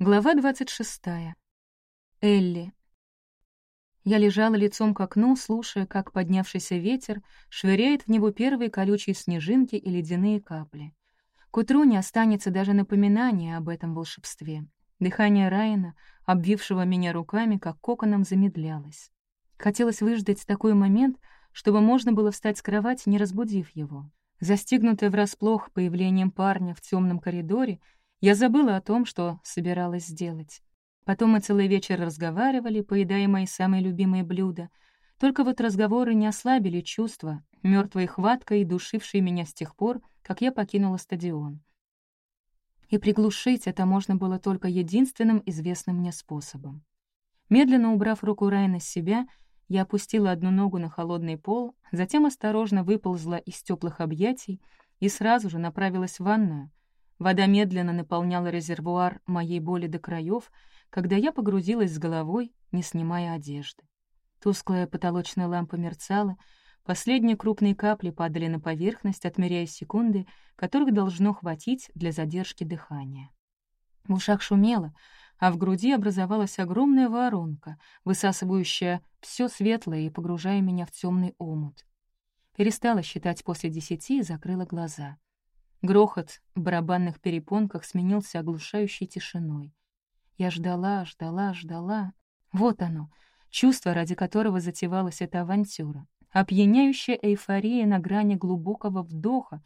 Глава 26. Элли. Я лежала лицом к окну, слушая, как поднявшийся ветер швыряет в него первые колючие снежинки и ледяные капли. К утру не останется даже напоминания об этом волшебстве. Дыхание Райана, обвившего меня руками, как коконом, замедлялось. Хотелось выждать такой момент, чтобы можно было встать с кровати, не разбудив его. Застигнутая врасплох появлением парня в темном коридоре, я забыла о том, что собиралась сделать. Потом мы целый вечер разговаривали, поедая мои самые любимые блюда. Только вот разговоры не ослабили чувства, мертвой хваткой, душившей меня с тех пор, как я покинула стадион. И приглушить это можно было только единственным известным мне способом. Медленно убрав руку Райана с себя, я опустила одну ногу на холодный пол, затем осторожно выползла из теплых объятий и сразу же направилась в ванную, Вода медленно наполняла резервуар моей боли до краев, когда я погрузилась с головой, не снимая одежды. Тусклая потолочная лампа мерцала, последние крупные капли падали на поверхность, отмеряя секунды, которых должно хватить для задержки дыхания. В ушах шумело, а в груди образовалась огромная воронка, высасывающая все светлое и погружая меня в темный омут. Перестала считать после десяти и закрыла глаза — Грохот в барабанных перепонках сменился оглушающей тишиной. Я ждала, ждала, ждала. Вот оно, чувство, ради которого затевалась эта авантюра. Опьяняющая эйфория на грани глубокого вдоха,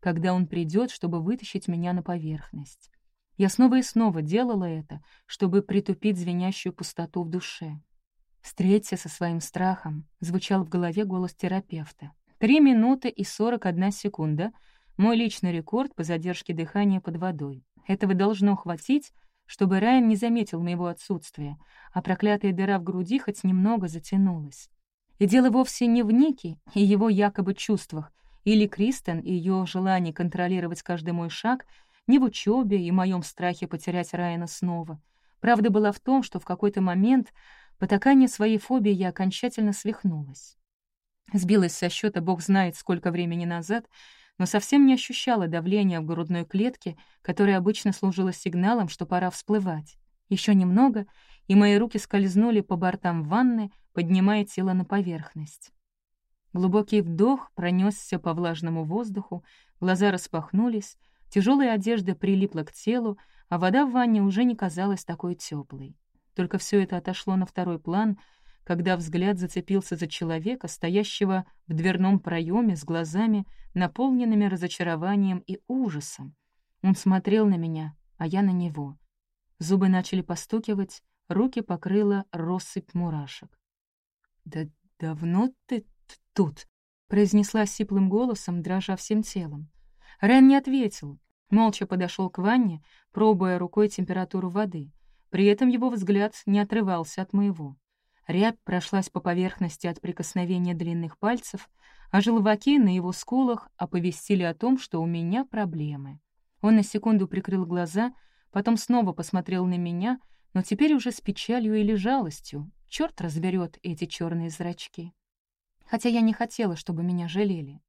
когда он придет, чтобы вытащить меня на поверхность. Я снова и снова делала это, чтобы притупить звенящую пустоту в душе. «Встреться со своим страхом», — звучал в голове голос терапевта. «Три минуты и сорок одна секунда», мой личный рекорд по задержке дыхания под водой. Этого должно хватить, чтобы Райан не заметил моего отсутствия, а проклятая дыра в груди хоть немного затянулась. И дело вовсе не в Нике и его якобы чувствах, или Кристен и ее желании контролировать каждый мой шаг, не в учебе и моем страхе потерять Райана снова. Правда была в том, что в какой-то момент, потакание своей фобии, я окончательно свихнулась. Сбилась со счета бог знает сколько времени назад — но совсем не ощущала давления в грудной клетке, которое обычно служило сигналом, что пора всплывать. Еще немного, и мои руки скользнули по бортам ванны, поднимая тело на поверхность. Глубокий вдох пронесся по влажному воздуху, глаза распахнулись, тяжелая одежда прилипла к телу, а вода в ванне уже не казалась такой теплой. Только все это отошло на второй план — когда взгляд зацепился за человека, стоящего в дверном проеме с глазами, наполненными разочарованием и ужасом. Он смотрел на меня, а я на него. Зубы начали постукивать, руки покрыла россыпь мурашек. «Да давно ты тут?» — произнесла сиплым голосом, дрожа всем телом. Рен не ответил, молча подошел к ванне, пробуя рукой температуру воды. При этом его взгляд не отрывался от моего. Рябь прошлась по поверхности от прикосновения длинных пальцев, а желваки на его скулах оповестили о том, что у меня проблемы. Он на секунду прикрыл глаза, потом снова посмотрел на меня, но теперь уже с печалью или жалостью. Черт разберет эти черные зрачки. Хотя я не хотела, чтобы меня жалели.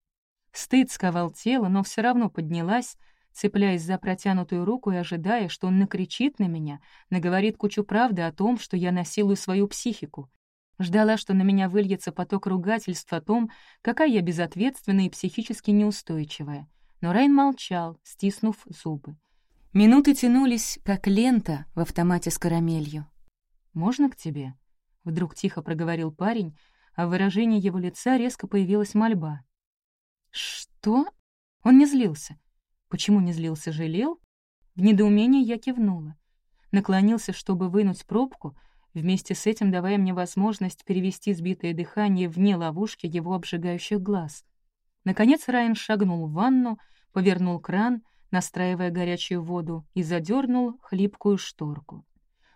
Стыд сковал тело, но все равно поднялась, цепляясь за протянутую руку и ожидая, что он накричит на меня, наговорит кучу правды о том, что я насилую свою психику. Ждала, что на меня выльется поток ругательств о том, какая я безответственная и психически неустойчивая. Но Райн молчал, стиснув зубы. Минуты тянулись, как лента в автомате с карамелью. «Можно к тебе?» — вдруг тихо проговорил парень, а в выражении его лица резко появилась мольба. «Что?» Он не злился, Почему не злился, жалел? В недоумении я кивнула. Наклонился, чтобы вынуть пробку, вместе с этим давая мне возможность перевести сбитое дыхание вне ловушки его обжигающих глаз. Наконец Райан шагнул в ванну, повернул кран, настраивая горячую воду, и задернул хлипкую шторку.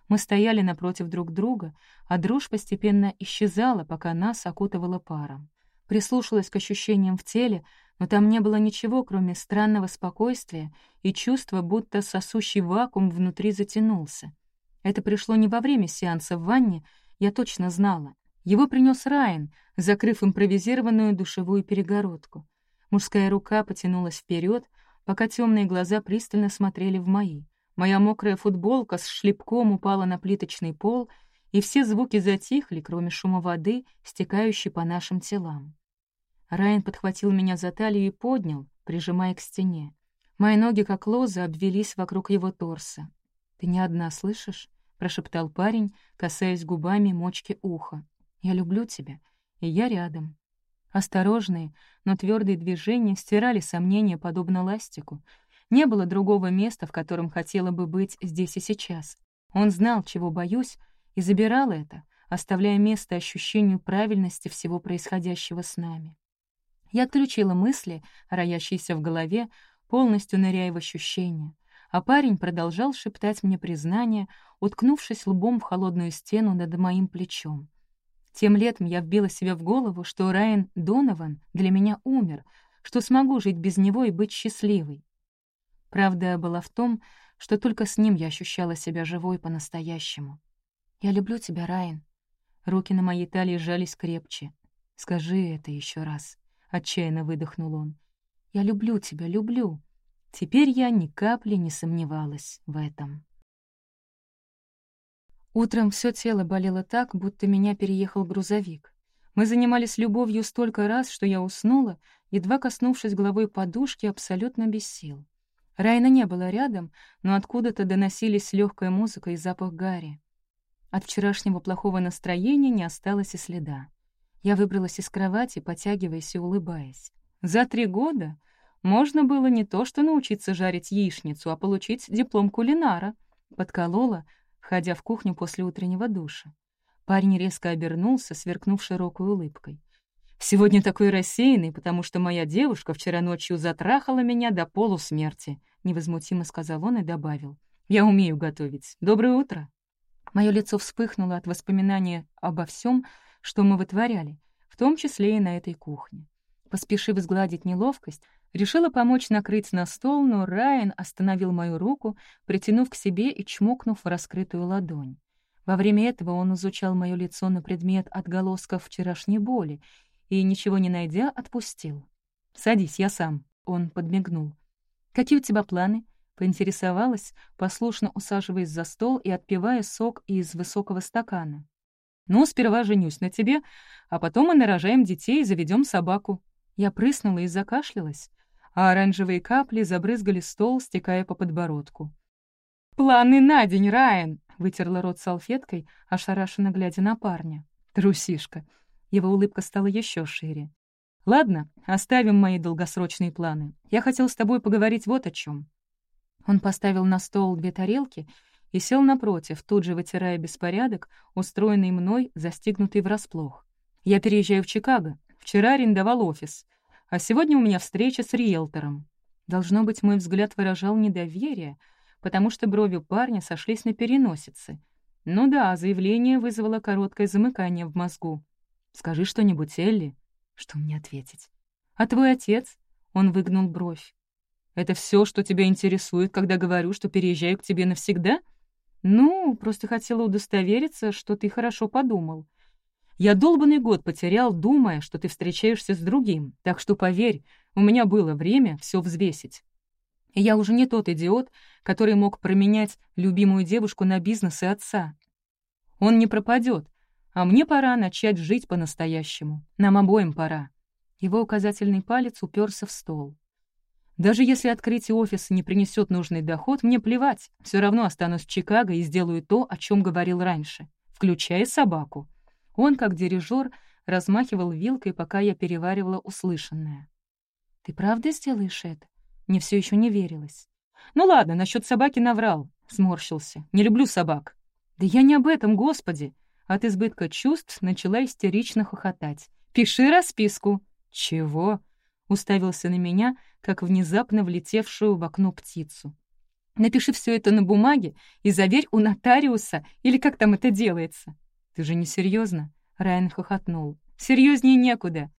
Мы стояли напротив друг друга, а дрожь постепенно исчезала, пока нас окутывала паром. Прислушалась к ощущениям в теле, но там не было ничего, кроме странного спокойствия и чувства, будто сосущий вакуум внутри затянулся. Это пришло не во время сеанса в ванне, я точно знала. Его принес Райан, закрыв импровизированную душевую перегородку. Мужская рука потянулась вперед, пока темные глаза пристально смотрели в мои. Моя мокрая футболка с шлепком упала на плиточный пол, и все звуки затихли, кроме шума воды, стекающей по нашим телам. Райан подхватил меня за талию и поднял, прижимая к стене. Мои ноги, как лозы, обвелись вокруг его торса. «Ты не одна, слышишь?» — прошептал парень, касаясь губами мочки уха. «Я люблю тебя, и я рядом». Осторожные, но твердые движения стирали сомнения, подобно ластику. Не было другого места, в котором хотела бы быть здесь и сейчас. Он знал, чего боюсь, и забирал это, оставляя место ощущению правильности всего происходящего с нами. Я отключила мысли, роящиеся в голове, полностью ныряя в ощущения, а парень продолжал шептать мне признание, уткнувшись лбом в холодную стену над моим плечом. Тем летом я вбила себе в голову, что Райан Донован для меня умер, что смогу жить без него и быть счастливой. Правда была в том, что только с ним я ощущала себя живой по-настоящему. «Я люблю тебя, Райан». Руки на моей талии сжались крепче. «Скажи это еще раз», — отчаянно выдохнул он. «Я люблю тебя, люблю». Теперь я ни капли не сомневалась в этом. Утром все тело болело так, будто меня переехал грузовик. Мы занимались любовью столько раз, что я уснула, едва коснувшись головой подушки, абсолютно без сил. Райна не было рядом, но откуда-то доносились легкая музыка и запах гари. От вчерашнего плохого настроения не осталось и следа. Я выбралась из кровати, потягиваясь и улыбаясь. За три года можно было не то что научиться жарить яичницу, а получить диплом кулинара. Подколола, входя в кухню после утреннего душа. Парень резко обернулся, сверкнув широкой улыбкой. «Сегодня такой рассеянный, потому что моя девушка вчера ночью затрахала меня до полусмерти», — невозмутимо сказал он и добавил. «Я умею готовить. Доброе утро». Мое лицо вспыхнуло от воспоминания обо всем, что мы вытворяли, в том числе и на этой кухне. Поспешив сгладить неловкость, решила помочь накрыть на стол, но Райан остановил мою руку, притянув к себе и чмокнув в раскрытую ладонь. Во время этого он изучал мое лицо на предмет отголосков вчерашней боли и, ничего не найдя, отпустил. «Садись, я сам», — он подмигнул. «Какие у тебя планы?» — поинтересовалась, послушно усаживаясь за стол и отпивая сок из высокого стакана. «Ну, сперва женюсь на тебе, а потом мы нарожаем детей и заведем собаку». Я прыснула и закашлялась, а оранжевые капли забрызгали стол, стекая по подбородку. «Планы на день, Райан!» — вытерла рот салфеткой, ошарашенно глядя на парня. «Трусишка!» Его улыбка стала еще шире. «Ладно, оставим мои долгосрочные планы. Я хотел с тобой поговорить вот о чем. Он поставил на стол две тарелки и сел напротив, тут же вытирая беспорядок, устроенный мной, застигнутый врасплох. «Я переезжаю в Чикаго. Вчера арендовал офис, а сегодня у меня встреча с риэлтором». Должно быть, мой взгляд выражал недоверие, потому что брови парня сошлись на переносице. Ну да, заявление вызвало короткое замыкание в мозгу. «Скажи что-нибудь, Элли». Что мне ответить? «А твой отец?» — он выгнул бровь. «Это все, что тебя интересует, когда говорю, что переезжаю к тебе навсегда?» «Ну, просто хотела удостовериться, что ты хорошо подумал. Я долбанный год потерял, думая, что ты встречаешься с другим, так что, поверь, у меня было время все взвесить. Я уже не тот идиот, который мог променять любимую девушку на бизнес и отца. Он не пропадет, а мне пора начать жить по-настоящему. Нам обоим пора». Его указательный палец уперся в стол. Даже если открытие офиса не принесет нужный доход, мне плевать. Все равно останусь в Чикаго и сделаю то, о чем говорил раньше, включая собаку. Он, как дирижер, размахивал вилкой, пока я переваривала услышанное. «Ты правда сделаешь это?» Мне все еще не верилось. «Ну ладно, насчет собаки наврал», — сморщился. «Не люблю собак». «Да я не об этом, господи!» От избытка чувств начала истерично хохотать. «Пиши расписку». «Чего?» — уставился на меня, как внезапно влетевшую в окно птицу. «Напиши все это на бумаге и заверь у нотариуса, или как там это делается». «Ты же не серьезно? Райан хохотнул. Серьезнее некуда.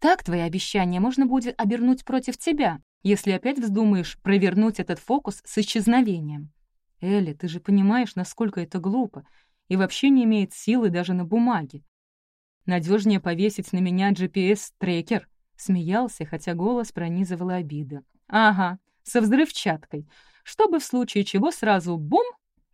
Так твои обещания можно будет обернуть против тебя, если опять вздумаешь провернуть этот фокус с исчезновением. Элли, ты же понимаешь, насколько это глупо и вообще не имеет силы даже на бумаге. Надежнее повесить на меня GPS-трекер. Смеялся, хотя голос пронизывала обида. «Ага, со взрывчаткой. Чтобы в случае чего сразу бум!»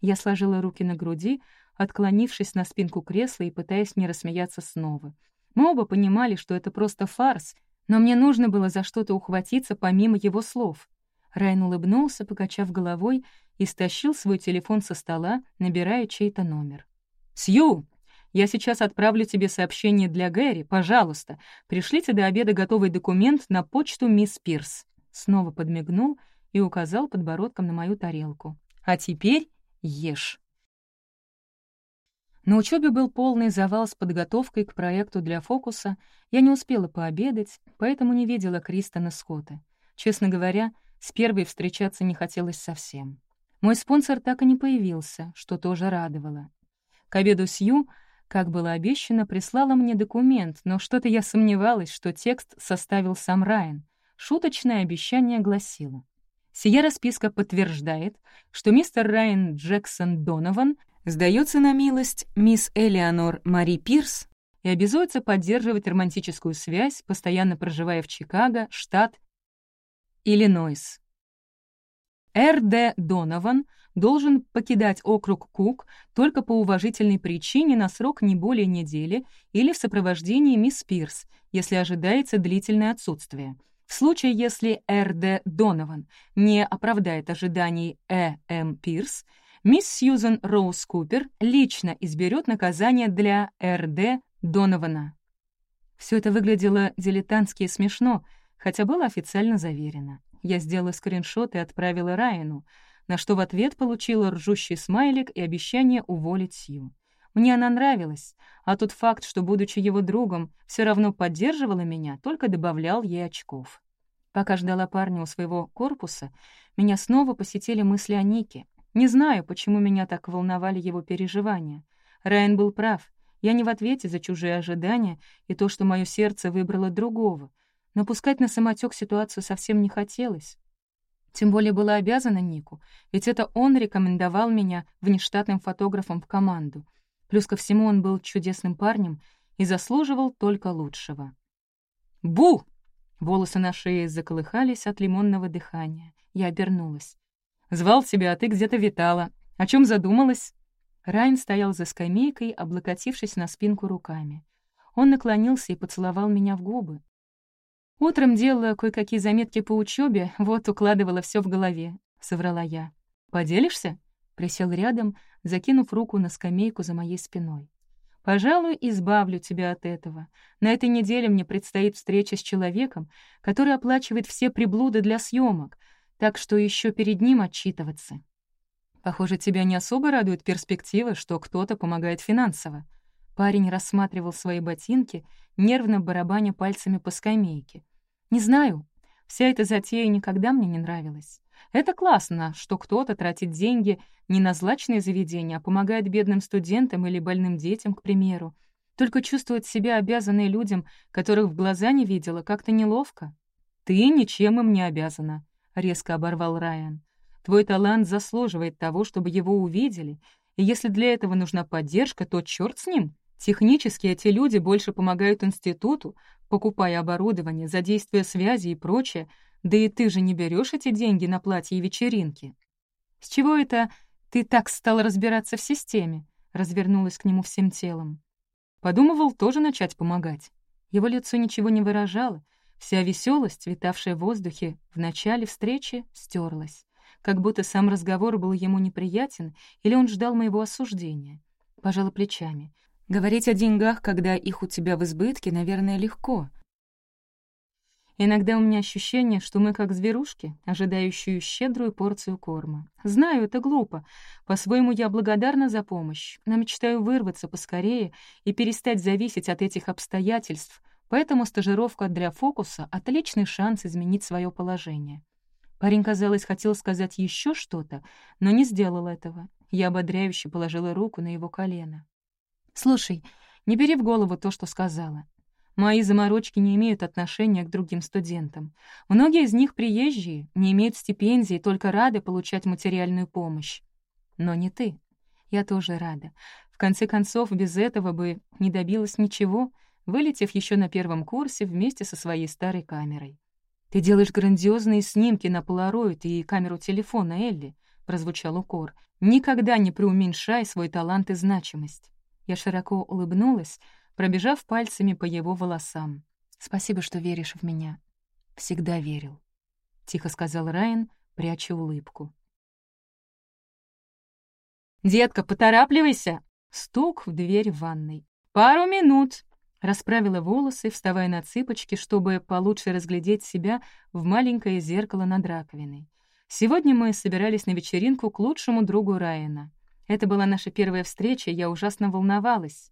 Я сложила руки на груди, отклонившись на спинку кресла и пытаясь не рассмеяться снова. Мы оба понимали, что это просто фарс, но мне нужно было за что-то ухватиться помимо его слов. Райан улыбнулся, покачав головой, и стащил свой телефон со стола, набирая чей-то номер. «Сью, я сейчас отправлю тебе сообщение для Гэри. Пожалуйста, пришлите до обеда готовый документ на почту мисс Пирс». Снова подмигнул и указал подбородком на мою тарелку. «А теперь ешь». На учебе был полный завал с подготовкой к проекту для фокуса. Я не успела пообедать, поэтому не видела Кристона Скотта. Честно говоря, с первой встречаться не хотелось совсем. Мой спонсор так и не появился, что тоже радовало. К обеду Сью, как было обещано, прислала мне документ, но что-то я сомневалась, что текст составил сам Райан. Шуточное обещание гласило. Сия расписка подтверждает, что мистер Райан Джексон Донован сдается на милость мисс Элеонор Мари Пирс и обязуется поддерживать романтическую связь, постоянно проживая в Чикаго, штат Иллинойс. Р.Д. Донован должен покидать округ Кук только по уважительной причине на срок не более недели или в сопровождении мисс Пирс, если ожидается длительное отсутствие. В случае, если Р.Д. Донован не оправдает ожиданий Э. М. Пирс, мисс Сьюзен Роуз Купер лично изберет наказание для Р.Д. Донована. Все это выглядело дилетантски и смешно, хотя было официально заверено. Я сделала скриншот и отправила Райану, на что в ответ получила ржущий смайлик и обещание уволить Сью. Мне она нравилась, а тот факт, что, будучи его другом, все равно поддерживала меня, только добавлял ей очков. Пока ждала парня у своего корпуса, меня снова посетили мысли о Нике. Не знаю, почему меня так волновали его переживания. Райан был прав. Я не в ответе за чужие ожидания и то, что мое сердце выбрало другого — но пускать на самотек ситуацию совсем не хотелось. Тем более была обязана Нику, ведь это он рекомендовал меня внештатным фотографом в команду. Плюс ко всему он был чудесным парнем и заслуживал только лучшего. «Бу!» Волосы на шее заколыхались от лимонного дыхания. Я обернулась. «Звал тебя, а ты где-то витала. О чем задумалась?» Райн стоял за скамейкой, облокотившись на спинку руками. Он наклонился и поцеловал меня в губы. Утром делала кое-какие заметки по учебе, вот укладывала все в голове, — соврала я. «Поделишься?» — присел рядом, закинув руку на скамейку за моей спиной. «Пожалуй, избавлю тебя от этого. На этой неделе мне предстоит встреча с человеком, который оплачивает все приблуды для съемок, так что еще перед ним отчитываться. Похоже, тебя не особо радует перспектива, что кто-то помогает финансово». Парень рассматривал свои ботинки, нервно барабаня пальцами по скамейке. Не знаю, вся эта затея никогда мне не нравилась. Это классно, что кто-то тратит деньги не на злачные заведения, а помогает бедным студентам или больным детям, к примеру. Только чувствовать себя обязанной людям, которых в глаза не видела, как-то неловко. «Ты ничем им не обязана», — резко оборвал Райан. «Твой талант заслуживает того, чтобы его увидели, и если для этого нужна поддержка, то черт с ним. Технически эти люди больше помогают институту, покупая оборудование, задействуя связи и прочее, да и ты же не берешь эти деньги на платье и вечеринки. С чего это ты так стал разбираться в системе? Развернулась к нему всем телом. Подумывал тоже начать помогать. Его лицо ничего не выражало, вся веселость, витавшая в воздухе в начале встречи, стерлась. Как будто сам разговор был ему неприятен, или он ждал моего осуждения. Пожала плечами. Говорить о деньгах, когда их у тебя в избытке, наверное, легко. Иногда у меня ощущение, что мы как зверушки, ожидающие щедрую порцию корма. Знаю, это глупо. По-своему, я благодарна за помощь, но мечтаю вырваться поскорее и перестать зависеть от этих обстоятельств, поэтому стажировка для фокуса — отличный шанс изменить свое положение. Парень, казалось, хотел сказать еще что-то, но не сделал этого. Я ободряюще положила руку на его колено. «Слушай, не бери в голову то, что сказала. Мои заморочки не имеют отношения к другим студентам. Многие из них приезжие, не имеют стипендий, только рады получать материальную помощь. Но не ты. Я тоже рада. В конце концов, без этого бы не добилась ничего, вылетев еще на первом курсе вместе со своей старой камерой. «Ты делаешь грандиозные снимки на полароид и камеру телефона, Элли», — прозвучал укор. «Никогда не преуменьшай свой талант и значимость». Я широко улыбнулась, пробежав пальцами по его волосам. «Спасибо, что веришь в меня». «Всегда верил», — тихо сказал Райан, пряча улыбку. «Детка, поторапливайся!» Стук в дверь ванной. «Пару минут!» Расправила волосы, вставая на цыпочки, чтобы получше разглядеть себя в маленькое зеркало над раковиной. Сегодня мы собирались на вечеринку к лучшему другу Райана. Это была наша первая встреча, я ужасно волновалась.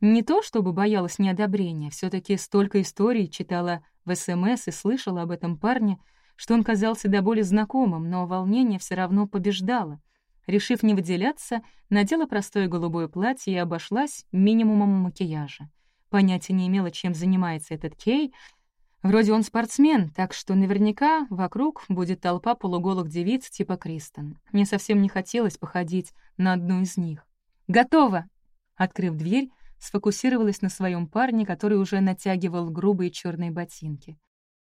Не то чтобы боялась неодобрения, все таки столько историй читала в СМС и слышала об этом парне, что он казался до боли знакомым, но волнение все равно побеждало. Решив не выделяться, надела простое голубое платье и обошлась минимумом макияжа. Понятия не имела, чем занимается этот Кей. Вроде он спортсмен, так что наверняка вокруг будет толпа полуголых девиц типа Кристен. Мне совсем не хотелось походить на одну из них. «Готово!» Открыв дверь, сфокусировалась на своем парне, который уже натягивал грубые черные ботинки.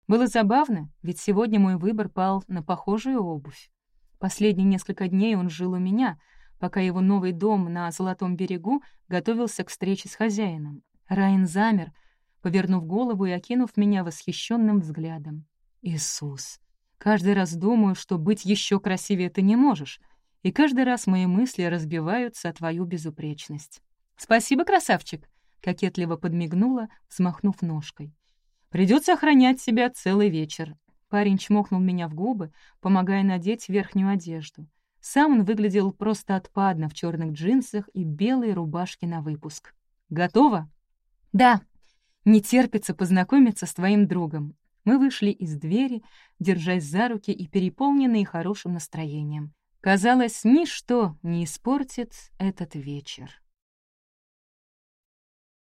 Было забавно, ведь сегодня мой выбор пал на похожую обувь. Последние несколько дней он жил у меня, пока его новый дом на Золотом берегу готовился к встрече с хозяином. Райан замер, повернув голову и окинув меня восхищенным взглядом. «Иисус! Каждый раз думаю, что быть еще красивее ты не можешь, и каждый раз мои мысли разбиваются о твою безупречность». «Спасибо, красавчик!» — кокетливо подмигнула, взмахнув ножкой. Придется охранять себя целый вечер». Парень чмокнул меня в губы, помогая надеть верхнюю одежду. Сам он выглядел просто отпадно в черных джинсах и белой рубашке на выпуск. «Готово?» «Да, не терпится познакомиться с твоим другом». Мы вышли из двери, держась за руки и переполненные хорошим настроением. Казалось, ничто не испортит этот вечер.